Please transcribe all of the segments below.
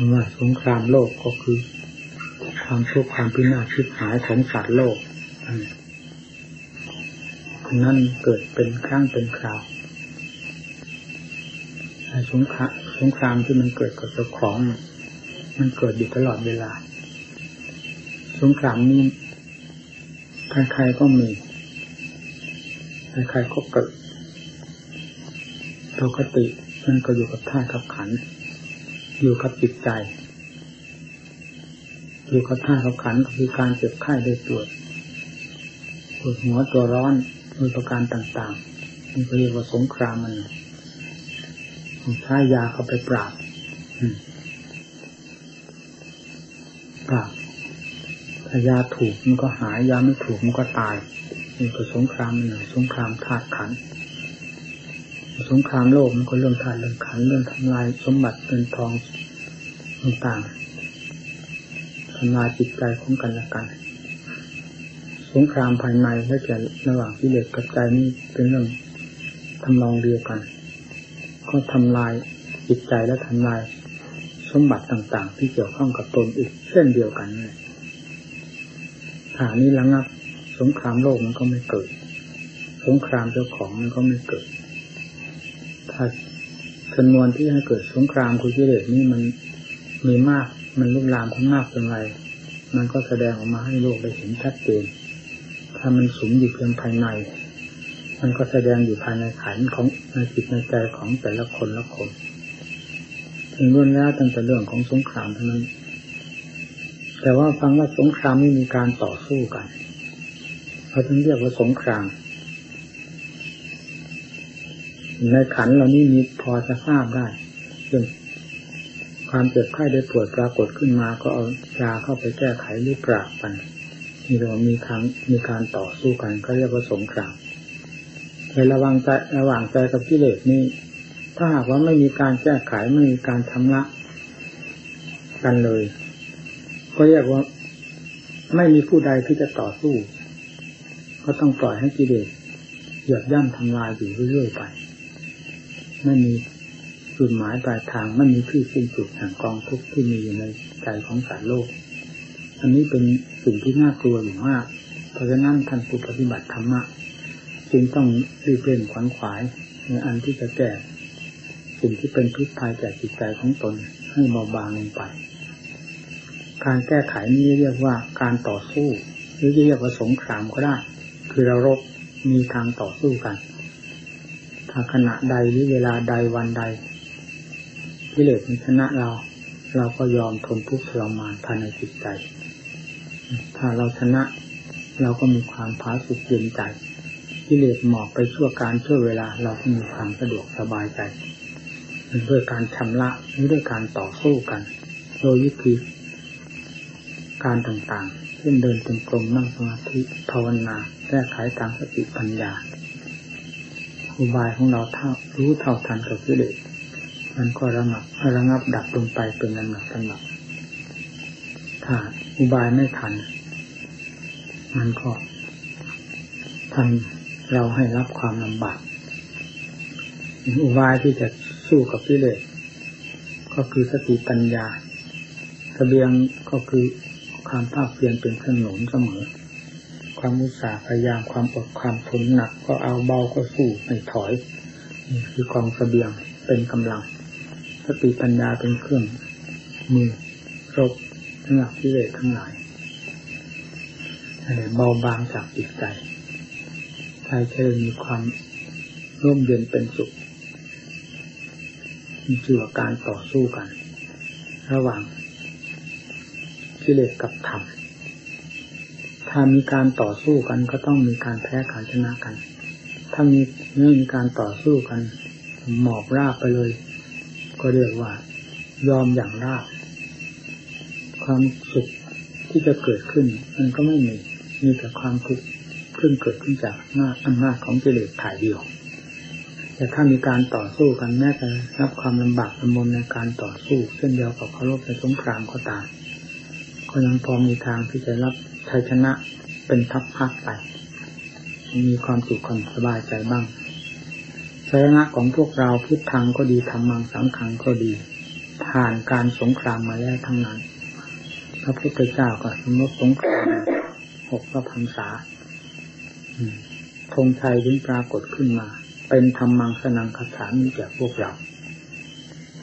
คำว่าสงครามโลกก็คือ ความทุกข์ความพินาศชิบหายของสัตว์โลกนั่นเกิดเป็นครั้งเป็นคราวสงครามสงครามที่มันเกิดกับเจ้าของ มันเกิดอยู่ตลอดเวลา สงครามนี้ใครๆก็มีใครๆก็เกิดปกติมันก็อยู่กับท่ากับขัน อยู่กับจิตใจ อยู่กับท่ากับขันคือการเจ็บไข้ได้ตรวจปวดหัวตัวร้อนมีประการต่างๆนี่เรียกว่าสงครามมันใช้ยาเข้าไปปราบปราบถ้ายาถูกมันก็หายยาไม่ถูกมันก็ตายนี่ก็สงครามหนึ่งสงครามธาตุขัน สงครามโลกมันก็เรื่องธาตุเรื่องขันเรื่องทำลายสมบัติเงินทองต่างๆทำลายจิตใจของกันและกัน สงครามภายในและแก่ระหว่างกิเลสกับใจนี่เป็นเรื่องทำลองเดียวกัน ก็ทำลายจิตใจและทำลายสมบัติต่าง ๆ ที่เกี่ยวข้องกับตนอีกเช่นเดียวกันเลยฐานนี้ระงับ สงครามโลกมันก็ไม่เกิด สงครามเจ้าของมันก็ไม่เกิด ถ้าจำนวนที่ให้เกิดสงครามคุยกิเลสนี่มันมีมาก มันลุกลามขึ้นมากเป็นไร มันก็แสดงออกมาให้โลกได้เห็นชัดเจน ถ้ามันสูงอยู่เพียงภายใน มันก็แสดงอยู่ภายในขันของในจิตในใจของแต่ละคนละคนถึงรุ่นแล้วตั้งแต่เรื่องของสงครามเท่านั้น แต่ว่าฟังว่าสงครามไม่มีการต่อสู้กันเขาถึงเรียกว่าสงคราม ในขันเรานี่มีพอจะทราบได้เรื่องความเจ็บไข้ได้ปวดปรากฏขึ้นมาก็เอายาเข้าไปแก้ไขหรือปราบกันมีเรามีครั้งมีการต่อสู้กันก็เรียกว่าสงครามในระวังใจระหว่างใจกับกิเลสนี่ถ้าหากว่าไม่มีการแก้ไขไม่มีการชำระกันเลย ก็เรียกว่าไม่มีผู้ใดที่จะต่อสู้ ก็ต้องปล่อยให้กิเลสเหยียบย่ำทำลายอยู่เรื่อยๆไป ไม่มีจุดหมายปลายทางไม่มีที่สิ้นสุดแห่งกองทุกข์ที่มีอยู่ในใจของสารโลก อันนี้เป็นสิ่งที่น่ากลัวอย่างมาก เพราะฉะนั้นท่านผู้ปฏิบัติธรรมะจึงต้องรีบเร่งขวัญขวายในอันที่จะแก้สิ่งที่เป็นทุกข์ภายแก่จิตใจของตนให้เบาบางลงไป การแก้ไขนี้เรียกว่าการต่อสู้ หรือเรียกว่าสงครามก็ได้ คือเรารบมีทางต่อสู้กัน ถ้าขณะใดหรือเวลาใดวันใดกิเลสมันชนะเรา เราก็ยอมทนทุกข์ทรมานภายในจิตใจ ถ้าเราชนะ เราก็มีความผาสุกเย็นใจกิเลสหมอบไปชั่วการชั่วเวลาเราก็มีความสะดวกสบายใจด้วยการชำระหรือด้วยการต่อสู้กัน โดยวิธีการต่างๆ เช่นเดินจงกรมนั่งสมาธิภาวนาแก้ไขตามสติปัญญา อุบายของเราเท่ารู้เท่าทันกับกิเลสมันก็ระงับระงับดับลงไปเป็นลำดับลำดับถ้าอุบายไม่ทัน มันก็ทำเราให้รับความลำบากอุบายที่จะสู้กับกิเลสก็คือสติปัญญาสเสบียงก็คือความภาคเพียรเป็นเครื่องหนุนเสมอ ความมุสาพยายามความอดความทนหนัก ก็เอาเบาก็สู้ไม่ถอยนี่คือกองสเสบียงเป็นกำลังสติปัญญาเป็นเครื่องมือรบหนักที่เลสทั้งหลายเบาบางจากจิตใจใจจะมีความร่มเย็นเป็นสุขมีเชื่อการต่อสู้กัน ระหว่างกิเลสกับธรรม ถ้ามีการต่อสู้กันก็ต้องมีการแพ้การชนะกัน ถ้ามีไม่มีการต่อสู้กัน หมอบราบไปเลย ก็เรียกว่า ยอมอย่างราบ ความสุขที่จะเกิดขึ้น มันก็ไม่มี มีแต่ความทุกข์ขึ้นเกิดขึ้นจากหน้าอำนาจของกิเลสถ่ายเดียว แต่ถ้ามีการต่อสู้กันแม้จะรับความลำบากลำบนในการต่อสู้เช่นเดียวกับเคารพในสงครามก็ตาม ก็ยังพอมีทางที่จะรับ ชัยชนะเป็นทัพพักไป มีความสุขความสบายใจบ้างชัยชนะของพวกเราพุทธังก็ดีธรรมังสังขังก็ดี ผ่านการสงครามมาแล้วทั้งนั้น พระพุทธเจ้าก็สมมติสงครามหกพระพรรษาธงชัยถึงปรากฏขึ้นมา เป็นธรรมังสนังคาถามีแก่พวกเรา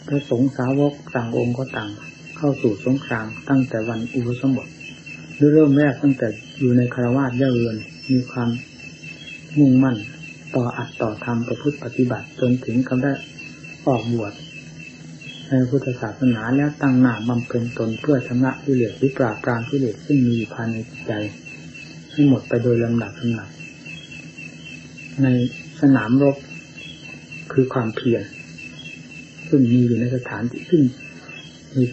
พระสงฆ์สาวกต่างองค์ก็ต่าง เข้าสู่สงครามตั้งแต่วันอุปสมบท เริ่มแรกตั้งแต่อยู่ในคารวาสเย่าเรือนมีความมุ่งมั่น ต่ออัดต่อทำประพฤติปฏิบัติจนถึงเขาได้ออกบวชในพุทธศาสนาแล้วตั้งหน้าบำเพ็ญตนเพื่อชำระกิเลสหรือปราบปรามกิเลสซึ่งมีภายในใจให้หมดไปโดยลำดับลำดับในสนามรบคือความเพียรซึ่งมีอยู่ในสถานที่ซึ่งมี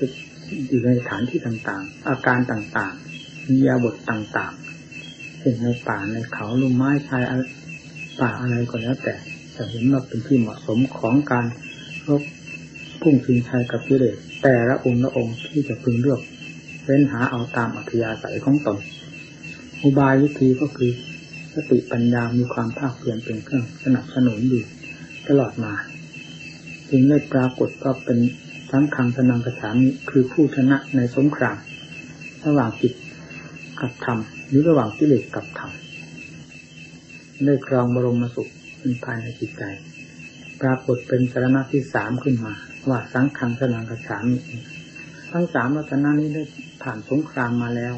อยู่ในสถานที่ต่างๆ อาการต่าง ๆมียาบทต่างๆเช่นในป่าในเขาลุ่มไม้ชายป่าอะไรก็แล้วแต่จะเห็นว่าเป็นที่เหมาะสมของการรบพุ่งชิงชัยกับกิเลสแต่ละองค์ละองค์ที่จะพึงเลือกเว้นหาเอาตามอัธยาศัยของตนอุบายวิธีก็คือสติปัญญามีความภาคเพียรเป็นเครื่องสนับสนุนอยู่ตลอดมาจึงได้ปรากฏก็เป็นทั้งคังสนังกระฉามคือผู้ชนะในสงคราม ระหว่างจิต กับธรรมหรือระหว่างกิเลสกับธรรมได้ครองบรมสุขเป็นภายในจิตใจ ปรากฏเป็นสารณะที่สามขึ้นมา ว่าสังขังสนังกระฉามทั้งสามลักษณะนี้ได้ผ่านสงครามมาแล้ว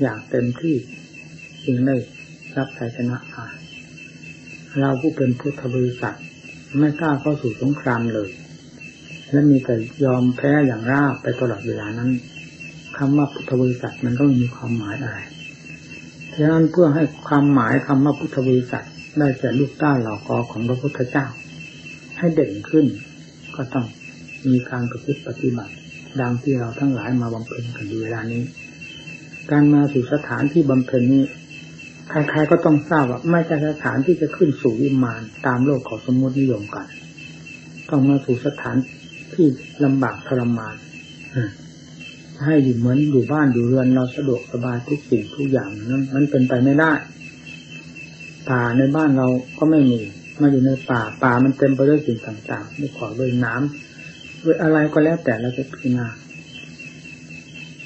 อย่างเต็มที่จึงได้รับชัยชนะมาเราผู้เป็นพุทธบริษัทไม่กล้าเข้าสู่สงครามเลย และมีแต่ยอมแพ้อย่างราบไปตลอดเวลานั้น คำว่าพุทธบริษัทมันต้องมีความหมายอะไรฉะนั้นเพื่อให้ความหมายคำว่าพุทธบริษัทได้แก่ลูกต้าเหล่ากอของพระพุทธเจ้า ให้เด่นขึ้น ก็ต้องมีการประพฤติปฏิบัติ ดังที่เราทั้งหลายมาบำเพ็ญกันอยู่เวลานี้ การมาสู่สถานที่บำเพ็ญนี้ใครๆก็ต้องทราบว่าไม่ใช่สถานที่จะขึ้นสู่วิมานตามโลกของสมมตินิยมกัน ต้องมาสู่สถานที่ลำบากทรมาน ให้อยู่เหมือนอยู่บ้านอยู่เรือนเราสะดวกสบายทุกสิ่งทุกอย่างนั้นมันเป็นไปไม่ได้ป่าในบ้านเราก็ไม่มีมาอยู่ในป่าป่ามันเต็มไปด้วยสิ่งต่างๆด้วยขอด้วยน้ำด้วยอะไรก็แล้วแต่เราจะพิจารณา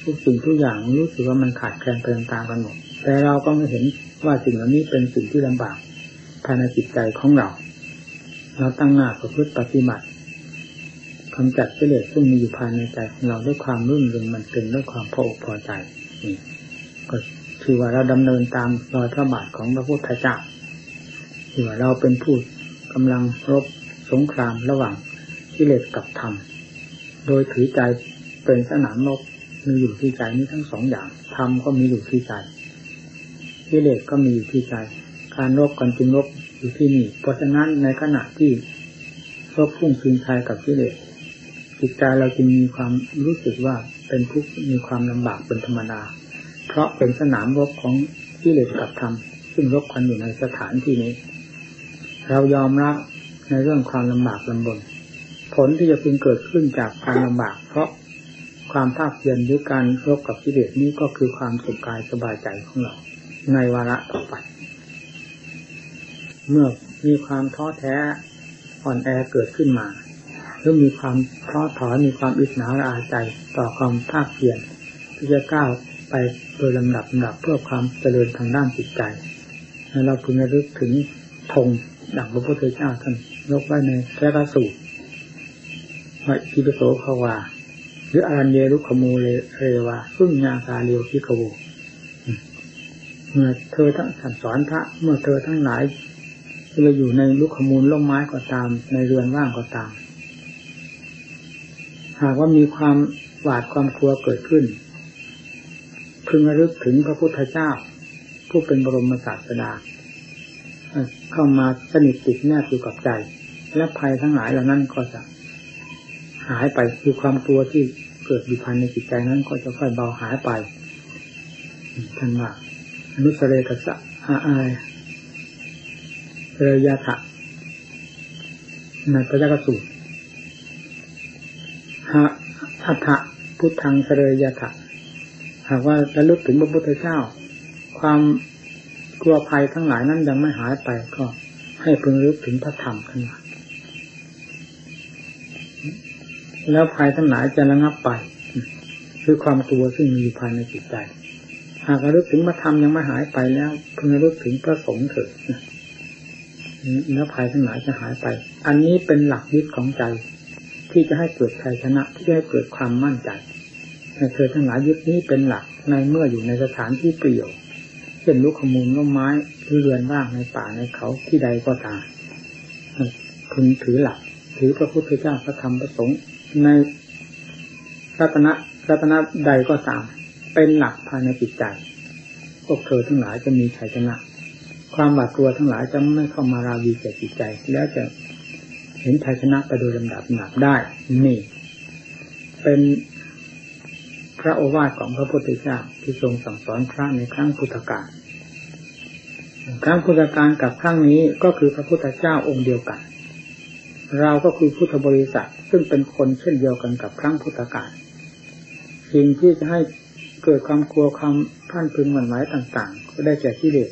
ทุกสิ่งทุกอย่างรู้สึกว่ามันขาดแคลนเติมตามกันหมดแต่เราก็ไม่เห็นว่าสิ่งเหล่านี้เป็นสิ่งที่ลำบากภายในจิตใจของเรา เราตั้งหน้าประพฤติปฏิบัติ กำจัดกิเลสซึ่งมีอยู่ภายในใจของเราด้วยความรุ่นเรืองมันเป็นด้วยความพออกพอใจนี่ก็คือว่าเราดำเนินตามรอยพระบาทของพระพุทธเจ้าคือว่าเราเป็นผู้กำลังรบสงครามระหว่างกิเลสกับธรรม โดยถือใจเป็นสนามรบมีอยู่ที่ใจนี้ทั้งสองอย่างธรรมก็มีอยู่ที่ใจกิเลสก็มีอยู่ที่ใจ การรบกันจึงรบอยู่ที่นี่ เพราะฉะนั้นในขณะที่รบพุ่งคืนชายกับกิเลส จิตใจเราจึงมีความรู้สึกว่าเป็นทุกข์มีความลำบากเป็นธรรมดา เพราะเป็นสนามรบของกิเลสกับธรรมซึ่งรบกันอยู่ในสถานที่นี้ เรายอมรับในเรื่องความลำบากลำบน ผลที่จะพึงเกิดขึ้นจากการลำบาก เพราะความภาคเพียรหรือการรบกับกิเลสนี้ก็คือความสุขกายสบายใจของเรา ในวาระต่อไป เมื่อมีความท้อแท้อ่อนแอเกิดขึ้นมา หรือมีความท้อถอยมีความอิจฉาระอาใจต่อความภาคเพียรที่จะก้าวไปโดยลำดับลำดับเพื่อความเจริญทางด้านจิตใจเราพึงระลึกถึงธงดังพระพุทธเจ้าท่านยกไว้ในแค่ระสูตรว่าอิปโสภาวาหรืออารัญเยรุขมูเลเรวาซึ่งญาคาเรียวพิกโวเมื่อเธอทั้งสั่งสอนพระ เมื่อเธอทั้งหลายเราอยู่ในลุกขมูลล่มไม้ก็ตาม ในเรือนว่างก็ตาม หากว่ามีความหวาดความกลัวเกิดขึ้น พึงระลึกถึงพระพุทธเจ้า ผู้เป็นบรมศาสดาเข้ามาสนิทติดแนบอยู่กับใจ และภัยทั้งหลายเหล่านั้นก็จะหายไปคือความกลัวที่เกิดอยู่ภายในจิตใจนั้น ก็จะค่อยเบาหายไปท่านว่าอนุสเรกัสะอาอายเรยาถะในพระยากสูตร อัฏฐพุทธังเสรยาถะหากว่าระลึกถึงพระพุทธเจ้า ความกลัวภัยทั้งหลายนั้นยังไม่หายไปก็ให้พึงรึกถึงพระธรรมขึ้นมาแล้วภัยทั้งหลายจะระงับไป คือความกลัวซึ่งมีอยู่ภายในจิตใจ หากระลึกถึงพระธรรมยังไม่หายไปแล้วพึงระลึกถึงพระสงฆ์เถิดแล้วภัยทั้งหลายจะหายไป อันนี้เป็นหลักยึดของใจ ที่จะให้เกิดชัยชนะที่จะให้เกิดความมั่นใจให้เธอทั้งหลายยึดนี้เป็นหลักในเมื่ออยู่ในสถานที่เปลี่ยวเช่นลูกขมูลก็ไม้รือเรือนว่างในป่าในเขาที่ใดก็ตามพึงถือหลัก ถือพระพุทธเจ้าพระธรรมพระสงฆ์ในรัตนะรัตนะใดก็ตาม เป็นหลักภายในจิตใจพวกเธอทั้งหลายจะมีชัยชนะ ความหวาดกลัวทั้งหลายจะไม่เข้ามาราวีแก่จิตใจ แล้วจะ เห็นชัยชนะไปโดยลำดับหนับได้ นี่ เป็นพระโอวาทของพระพุทธเจ้าที่ทรงสั่งสอนพระในครั้งพุทธกาลครั้งพุทธกาลกับครั้งนี้ก็คือพระพุทธเจ้าองค์เดียวกัน เราก็คือพุทธบริษัทซึ่งเป็นคนเช่นเดียวกันกับครั้งพุทธกาลสิ่งที่จะให้เกิดความกลัวความท่านพึงหวั่นไหวต่าง ๆ ก็ได้แก่ที่เด็ก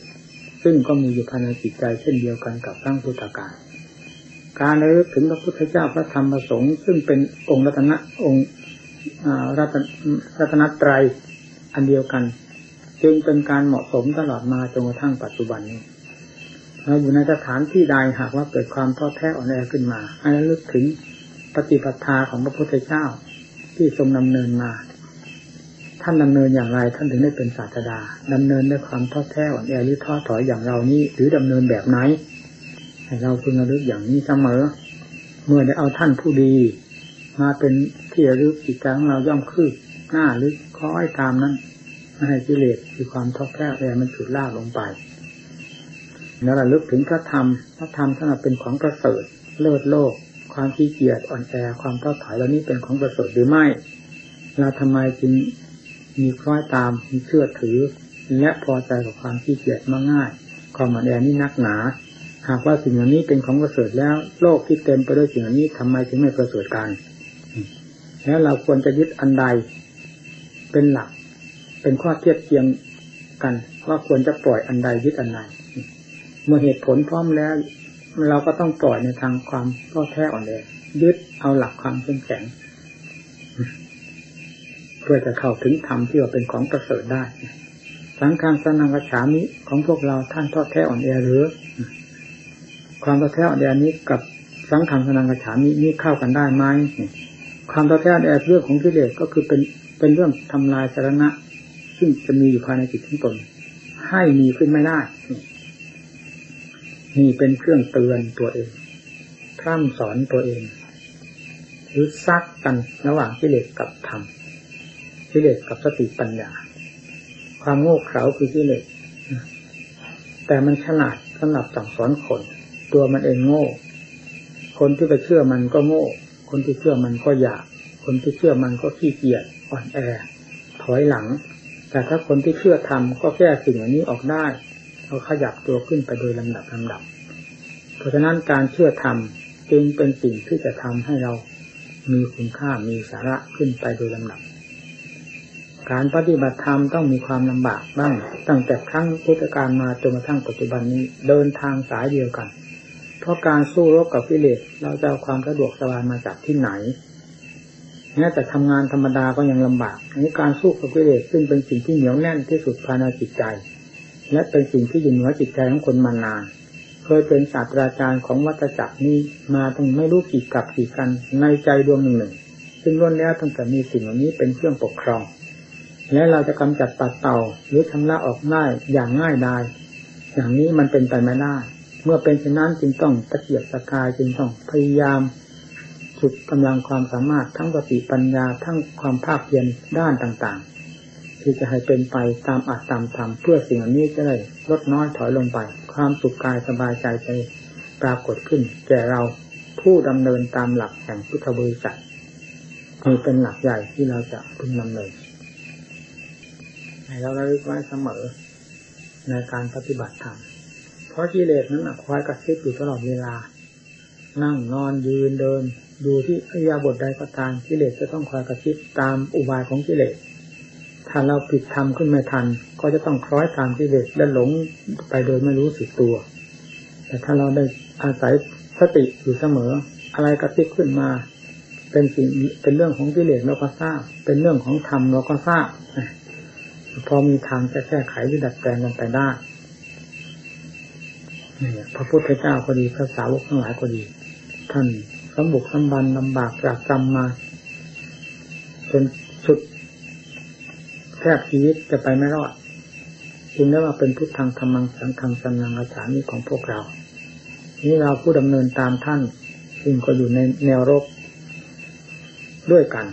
ซึ่งก็มีอยู่ภายในจิตใจเช่นเดียวกันกับครั้งพุทธกาล การระลึกถึงพระพุทธเจ้าพระธรรมพระสงฆ์ซึ่งเป็นองค์รัตนะองค์รัตรัตนตรัยอันเดียวกัน จึงเป็นการเหมาะสมตลอดมาจนกระทั่งปัจจุบันนี้เราอยู่ในสถานที่ใดหากว่าเกิดความท้อแท้อ่อนแอขึ้นมาให้ระลึกถึงปฏิปทาของพระพุทธเจ้าที่ทรงดำเนินมา ท่านดำเนินอย่างไรท่านถึงได้เป็นศาสดาดำเนินด้วยความท้อแท้อ่อนแอหรือท้อถอยอย่างเรานี้ หรือดำเนินแบบไหน เราพึงระลึกอย่างนี้เสมอ เมื่อได้เอาท่านผู้ดี มาเป็นที่ระลึกจิตใจของเราย่อมคืบหน้าลึกคอยตามนั้นไม่ให้กิเลสคือความท้อแท้แอมันฉุดลากลงไป แล้วระลึกถึงพระธรรม พระธรรมถ้าเป็นของประเสริฐเลิศโลก ความขี้เกียจอ่อนแอความท้อถอยเหล่านี้เป็นของประเสริฐหรือไม่เราทำไมจึงมีคล้อยตามมีเชื่อถือ และพอใจกับความขี้เกียจมาง่ายความอ่อนแอนี่นักหนา หากว่าสิ่งเหล่านี้เป็นของประเสริฐแล้ว โลกที่เต็มไปด้วยสิ่งเหล่านี้ทำไมถึงไม่ประเสริฐกันแล้วเราควรจะยึดอันใดเป็นหลัก เป็นข้อเทียบเทียงกันว่าควรจะปล่อยอันใดยึดอันใดเมื่อเหตุผลพร้อมแล้ว เราก็ต้องปล่อยในทางความก็แท้อ่อนแอยึดเอาหลักความเข้มแข็งเพื่อจะเข้าถึงธรรมที่ว่าเป็นของประเสริฐได้สังฆางสนังกระฉามิของพวกเราท่านทอดแท้อ่อนแอหรือ ความทอแท้อ่อนนี้กับสังฆางสนังกระฉามินี่เข้ากันได้ไหมความท้อแท้แอบเรื่องของกิเลสก็คือเป็นเป็นเรื่องทำลายสาระซึ่งจะมีอยู่ภายในจิตของตนให้มีขึ้นไม่ได้นี่เป็นเครื่องเตือนตัวเองพร่ำสอนตัวเอง หรือซักกันระหว่างกิเลสกับธรรมกิเลสกับสติปัญญา ความโง่เขลาคือกิเลสแต่มันฉลาดสำหรับสั่งสอนคน ตัวมันเองโง่ คนที่ไปเชื่อมันก็โง่ คนที่เชื่อมันก็อยาก คนที่เชื่อมันก็ขี้เกียจอ่อนแอ ถอยหลัง แต่ถ้าคนที่เชื่อทำก็แก้สิ่งเหล่านี้ออกได้เขาขยับตัวขึ้นไปโดยลำดับลำดับ เพราะฉะนั้นการเชื่อทำจึงเป็นสิ่งที่จะทำให้เรามีคุณค่ามีสาระขึ้นไปโดยลำดับ การปฏิบัติธรรมต้องมีความลำบากบ้าง ตั้งแต่ครั้งพุทธกาลมาจนกระทั่งปัจจุบันนี้เดินทางสายเดียวกัน เพราะการสู้รบกับกิเลสเราจะเอาความสะดวกสบายมาจากที่ไหนแม้แต่ทำงานธรรมดาก็ยังลำบากอันนี้การสู้กับกิเลสซึ่งเป็นสิ่งที่เหนียวแน่นที่สุดภายในจิตใจ และเป็นสิ่งที่อยู่เหนือจิตใจของคนมานาน เคยเป็นศาสตราจารย์ของวัตจักรนี้มาตั้งไม่รู้กี่กับกี่กันในใจดวงหนึ่งหนึ่งซึ่งล้วนแล้วตั้งแต่มีสิ่งเหล่านี้เป็นเครื่องปกครอง และเราจะกำจัดปัดเต่าหรือทำละออกง่ายอย่างง่ายดายอย่างนี้มันเป็นไปไม่ได้ เมื่อเป็นเช่นนั้นจึงต้องตะเกียบตะกายจึงต้องพยายามสุดกำลังความสามารถทั้งสติปัญญาทั้งความภาคเพียรด้านต่างๆ ที่จะให้เป็นไปตามอัตตามธรรมเพื่อสิ่งนี้จะได้ลดน้อยถอยลงไป ความสุขกายสบายใจใจปรากฏขึ้น แก่เราผู้ดำเนินตามหลักแห่งพุทธบริษัทนี่เป็นหลักใหญ่ที่เราจะพึงดำเนินให้เราระลึกไว้เสมอในการปฏิบัติธรรม เพราะกิเลสนั้นคอยกระซิบอยู่ตลอดเวลา นั่งนอนยืนเดิน ดูที่อิยาบทใดก็ตามกิเลสจะต้องคอยกระซิบตามอุบายของกิเลสถ้าเราผิดทำขึ้นไม่ทัน ก็จะต้องคล้อยตามกิเลสและหลงไปโดยไม่รู้สึกตัว แต่ถ้าเราได้อาศัยสติอยู่เสมอ อะไรกระซิบขึ้นมา เป็นสิ่งเป็นเรื่องของกิเลสเราก็ทราบ เป็นเรื่องของธรรมเราก็ทราบพอมีทางจะแก้ไขหรือดัดแปลงกันไปได้ นี่พระพุทธเจ้าก็ดีพระสาวกทั้งหลายก็ดี ท่านสมบุกสมบันลำบากจากกรรมมาจนสุดแทบชีวิตจะไปไม่รอดจึงได้ว่าเป็นพุทธังธรรมังสังฆังสันนังอาสานี้ของพวกเรา นี่เราผู้ดำเนินตามท่านซึ่งก็อยู่ในแนวรบด้วยกัน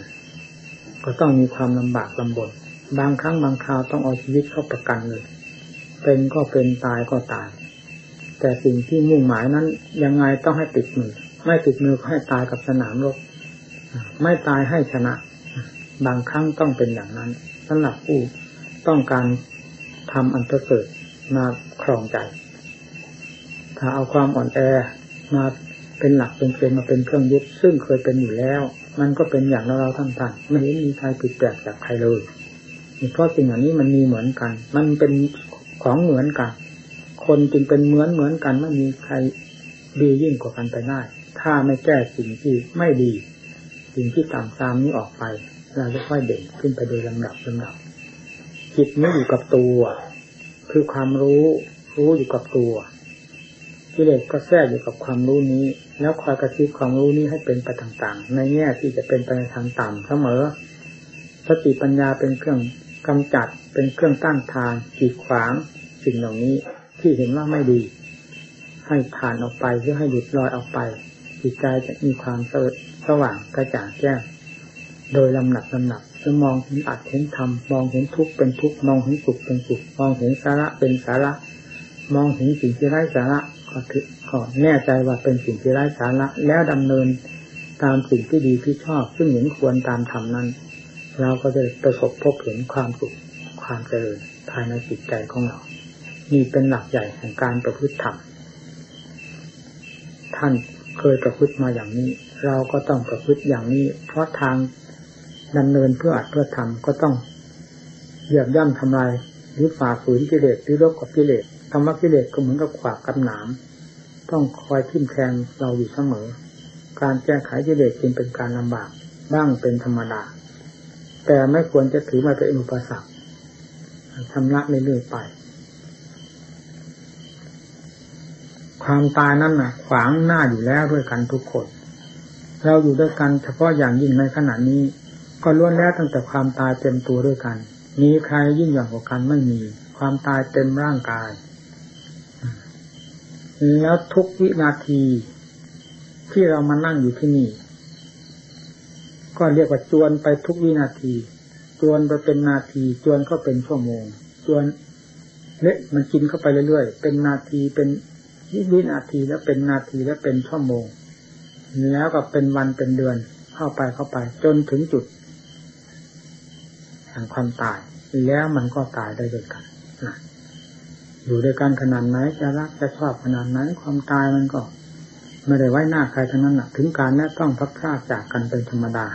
ก็ต้องมีความลำบากลำบน บางครั้งบางคราวต้องเอาชีวิตเข้าประกันเลย เป็นก็เป็นตายก็ตาย แต่สิ่งที่มุ่งหมายนั้น ยังไงต้องให้ติดมือ ไม่ติดมือก็ให้ตายกับสนามรบไม่ตายให้ชนะ บางครั้งต้องเป็นอย่างนั้นสำหรับผู้ต้องการทำอันประเสริฐมาครองใจ ถ้าเอาความอ่อนแอมาเป็นหลักเป็นเกณฑ์มาเป็นเครื่องยึดซึ่งเคยเป็นอยู่แล้ว มันก็เป็นอย่างเราเราท่านๆไม่เห็นมีใครผิดแปลกจากใครเลยเพราะสิ่งเหล่านี้มันมีเหมือนกัน มันเป็นของเหมือนกัน คนจึงเป็นเหมือนเหมือนกันไม่มีใครดียิ่งกว่ากันไปได้ถ้าไม่แก้สิ่งที่ไม่ดี สิ่งที่ต่ำตามนี้ออกไป เราจะค่อยเด่นขึ้นไปโดยลำดับลำดับจิตนี้อยู่กับตัว คือความรู้ รู้อยู่กับตัวกิเลสก็แทรกอยู่กับความรู้นี้ แล้วคอยกระซิบความรู้นี้ให้เป็นไปต่างๆ ในแง่ที่จะเป็นไปในทางต่ำเสมอสติปัญญาเป็นเครื่องกำจัดเป็นเครื่องตั้งทางกีดขวางสิ่งเหล่านี้ ที่เห็นว่าไม่ดี ให้ผ่านออกไปหรือให้หยุดลอยออกไป จิตใจจะมีความสว่างกระจ่างแจ้งโดยลำหนักลำหนักจะมองเห็นอัดเห็นธรรมมองเห็นทุกข์เป็นทุกข์มองเห็นสุขเป็นสุขมองเห็นสาระเป็นสาระ มองเห็นสิ่งที่ไร้สาระก็ถือก็แน่ใจว่าเป็นสิ่งที่ไร้สาระ แล้วดำเนินตามสิ่งที่ดีที่ชอบ ซึ่งเห็นควรตามธรรมนั้น เราก็จะประสบพบเห็นความสุขความเจริญภายในจิตใจของเรา นี่เป็นหลักใหญ่แห่งการประพฤติธรรมท่านเคยประพฤติมาอย่างนี้ เราก็ต้องประพฤติอย่างนี้ เพราะทางดำเนินเพื่ออัดเพื่อทำก็ต้องเหยียบย่ำทำลายหรือฝ่าฝืนกิเลสหรือรบกับกิเลสธรรมะกิเลสก็เหมือนกับขวากกับหนาม ต้องคอยทิ่มแทงเราอยู่เสมอ การแก้ไขกิเลสจึงเป็นการลำบากบ้างเป็นธรรมดา แต่ไม่ควรจะถือมาเป็นอุปสรรคชำระเรื่อยๆไป ความตายนั่นน่ะ ขวางหน้าอยู่แล้วด้วยกันทุกคน เราอยู่ด้วยกันเฉพาะอย่างยิ่งในขณะนี้ ก็ล้วนแล้วตั้งแต่ความตายเต็มตัวด้วยกัน มีใครยิ่งหย่อนกว่ากันไม่มี ความตายเต็มร่างกาย แล้วทุกวินาทีที่เรามานั่งอยู่ที่นี่ ก็เรียกว่าจวนไปทุกวินาที จวนไปเป็นนาที จวนก็เป็นชั่วโมง จวนเละมันกินเข้าไปเรื่อยๆ เป็นนาทีเป็น วินาทีแล้วเป็นนาทีแล้วเป็นชั่วโมง แล้วก็เป็นวันเป็นเดือนเข้าไปเข้าไป จนถึงจุดแห่งความตาย แล้วมันก็ตายได้ด้วยกันอยู่ด้วยกันขนาดไหนจะรักจะชอบขนาดไหนความตายมันก็ ไม่ได้ไว้หน้าใครทั้งนั้นนะถึงการแน่ต้องพักพลาดจากกันเป็นธรรมดา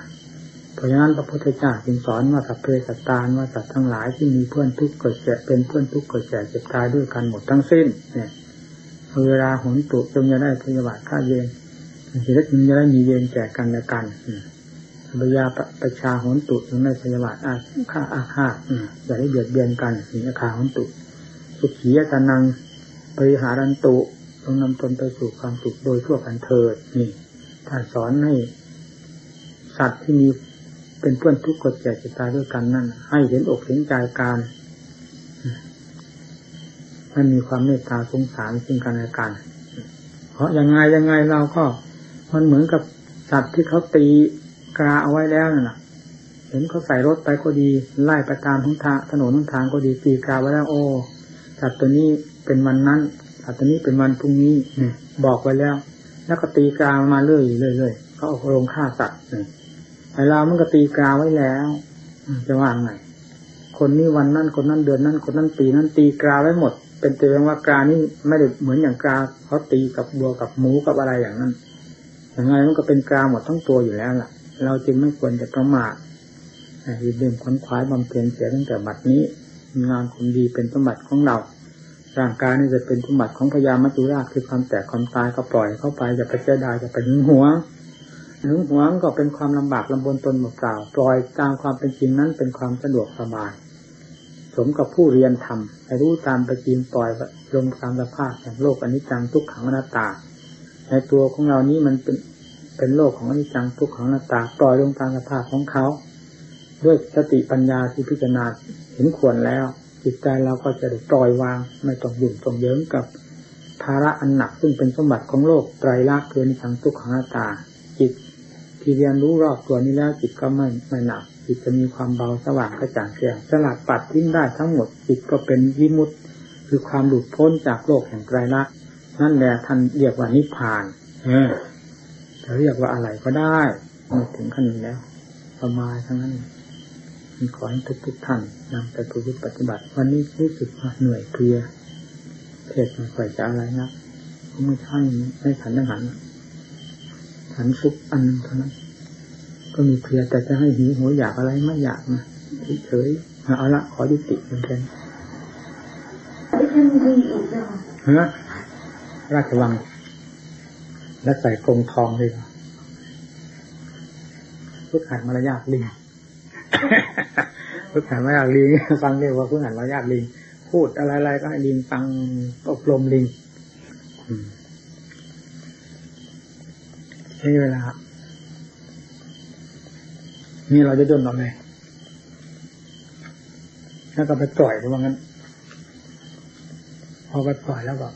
เพราะฉะนั้นพระพุทธเจ้าจึงสอนว่าสัพเพสัตตานว่าสัตว์ทั้งหลายที่มีเพื่อนทุกข์เกิดแก่เป็นเพื่อนทุกข์เกิดแก่เจ็บตายด้วยกันหมดทั้งสิ้นเนี่ย เวลาหนตุจงจะได้พยาบาทฆ่าเย็นจิตจึงจะได้มีเย็นแก่กันและกันพยาประชาหนตุจงได้พยาบาทอาฆ่าอาฆาตอย่าได้เบียดเบียนกันสิอาคาหนตุสุขียตานังปริหารันตุต้องนำตนไปสู่ความสุขโดยทั่วกันเถิดนี่ท่านสอนให้สัตว์ที่มีเป็นเพื่อนทุกข์กดแก่จะตายด้วยกันนั่นให้เห็นอกเห็นใจการ ให้มีความเมตตาสงสารซึ่งกันและกัน เพราะยังไงยังไงเราก็มันเหมือนกับสัตว์ที่เขาตีกราเอาไว้แล้วน่ะ เห็นเขาใส่รถไปก็ดี ไล่ไปตามทั้งทางถนนทั้งทางก็ดีตีกราไว้แล้วโอ้สัตว์ตัวนี้เป็นวันนั้นสัตว์ตัวนี้เป็นวันพรุ่งนี้เนี่ยบอกไว้แล้ว แล้วก็ตีกรามาเรื่อยเรื่อยๆเขาเอาโรงฆ่าสัตว์เนี่ยไอเรามันก็ตีกาไว้แล้วจะว่าไงคนนี้วันนั้นคนนั้นเดือนนั้นคนนั้นปีนั้นตีกาไว้หมด เป็นเตือนว่ากานี่ไม่ได้เหมือนอย่างกาเขาตีกับบัวกับหมูกับอะไรอย่างนั้นอย่างไรมันก็เป็นกาหมดทั้งตัวอยู่แล้วล่ะ เราจึงไม่ควรจะประมาทยืนเดิมขวนขวายบำเพ็ญเสียตั้งแต่บัดนี้งานคนดีเป็นสมบัติของเราร่างกายนี่จะเป็นสมบัติของพญามัจจุราชคือความแตกความตายก็ปล่อยเข้าไปอย่าไปเสียดายอย่าไปหึงหวงหึงหวงก็เป็นความลำบากลำบนตนเปล่าปล่อยตามความเป็นจริงนั้นเป็นความสะดวกสบาย สมกับผู้เรียนทำให้รู้ตามประจริงปล่อยลงตามสภาพแห่งโลกอนิจจังทุกขังอนัตตา ในตัวของเรานี้มันเป็นเป็นโลกของอนิจจังทุกขังอนัตตาปล่อยลงตามสภาพของเขา ด้วยสติปัญญาที่พิจารณาเห็นควรแล้ว จิตใจเราก็จะได้ปล่อยวาง ไม่ต้องยุ่งต้องเยิ้มกับภาระอันหนักซึ่งเป็นสมบัติของโลกไตรลักษณ์คืออนิจจังทุกขังอนัตตา จิตที่เรียนรู้รอบตัวนี้แล้วจิตก็ไม่ไม่หนัก จิตจะมีความเบาสว่างกระจ่างแจ้งสลัดปัดทิ้งได้ทั้งหมดจิตก็เป็นวิมุตติคือความหลุดพ้นจากโลกแห่งไตรลักษณ์นั่นแหละท่านเรียกว่านิพพาน เออจะเรียกว่าอะไรก็ได้มาถึงขั้นนี้แล้วสบายทั้งนั้นมีขอให้ทุกทุกท่านนำไปปฏิบัติ วันนี้รู้สึกว่าเหนื่อยเพลียเทศไม่ค่อยจะอะไรนะไม่ใช่ไม่ฉันยังหันฉันซุปอันนึงเท่านั้น ก็มีเพลียแต่จะให้หิวหัวอยากอะไรไม่อยากนะเฉยๆเอาละขอยุติเหมือนกันไม่ใช่มีอีกเหรอฮะราชวัง และใส่กรงทองเลยนะพุทธหันมารยาทลิงพุทธหันมารยาทลิงฟังเรียกว่าพุทธหันมารยาทลิง พูดอะไรๆก็ให้ลิงฟังอบรมลิงอืมนี่เวลา นี่เราจะย่นออกเลยแล้วก็ไปปล่อยเพระว่างั้น พอไปปล่อยแล้วก็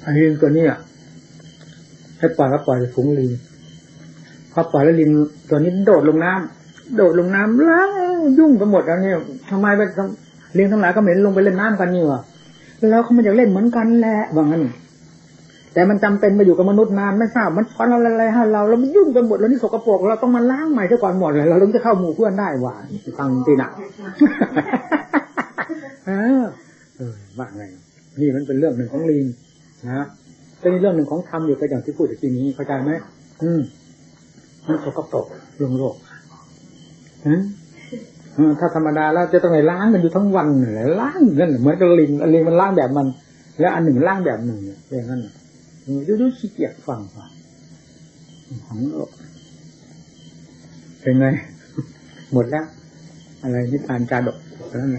ไอ้ลิงตัวนี้อะให้ปล่อยก็ปล่อยฝูงลิงพอปล่อยแล้วลิงตัวนี้โดดลงน้ำโดดลงน้ำล้างยุ่งไปหมดแล้วเนี่ยทำไมไปทำลิงทั้งหลายก็เหม็นลงไปเล่นน้ำกันนี่วะแล้วเขามันอยากเล่นเหมือนกันแหละว่างั้น แต่มันจำเป็นมาอยู่กับมนุษย์นานไม่ทราบมันช้อนอะไรๆให้เราแล้วมันยุ่งกันหมดแล้วนี่สกปรกเราต้องมาล้างใหม่ซะก่อนหมดเลยเราถึงจะเข้าหมู่เพื่อนได้หว่าฟังตีหนักเออเออว่าไงนี่มันเป็นเรื่องหนึ่งของลิงนะเป็นเรื่องหนึ่งของธรรมอยู่ก็อย่างที่พูดตะกี้นี้เข้าใจไหมอืมมันสกปรกเรื่องโลกฮะเออถ้าธรรมดาแล้วจะต้องไปล้างกันอยู่ทั้งวันเลยล้างนั่นเหมือนกับลิงอันลิงมันล้างแบบมัน แล้วอันหนึ่งล้างแบบหนึ่งเนี่ยอย่างนั้น ดูดูขี้เกียจฟังว่ะของโลกเป็นไง หมดแล้ว อะไรนิทานจาดกแล้วไง